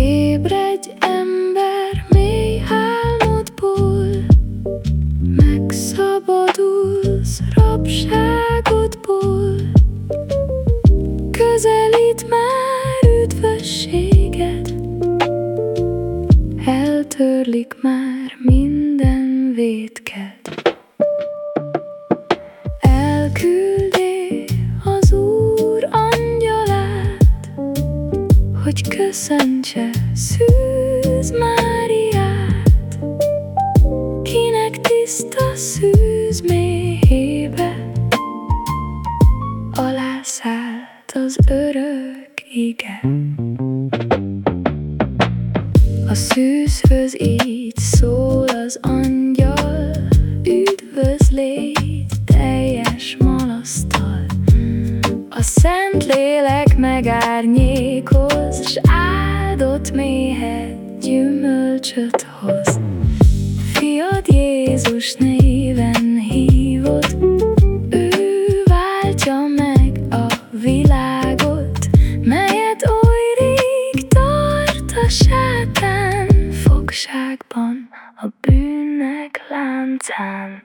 Ébredj ember, mély álmodból Megszabadulsz rabságodból Közelít már üdvösséged. Eltörlik már minden védket hogy köszöntse Szűz Máriát, kinek tiszta szűz méhébe alászállt az örök ige. A szűzhöz így szól az angyal, üdvözlégy teljes malasztal. A szent lélek megárnyékoz, s áldott méhet gyümölcsöt hoz. Fiad Jézus néven hívott, ő váltja meg a világot, melyet oly rég tart a sátán fogságban, a bűnnek láncán.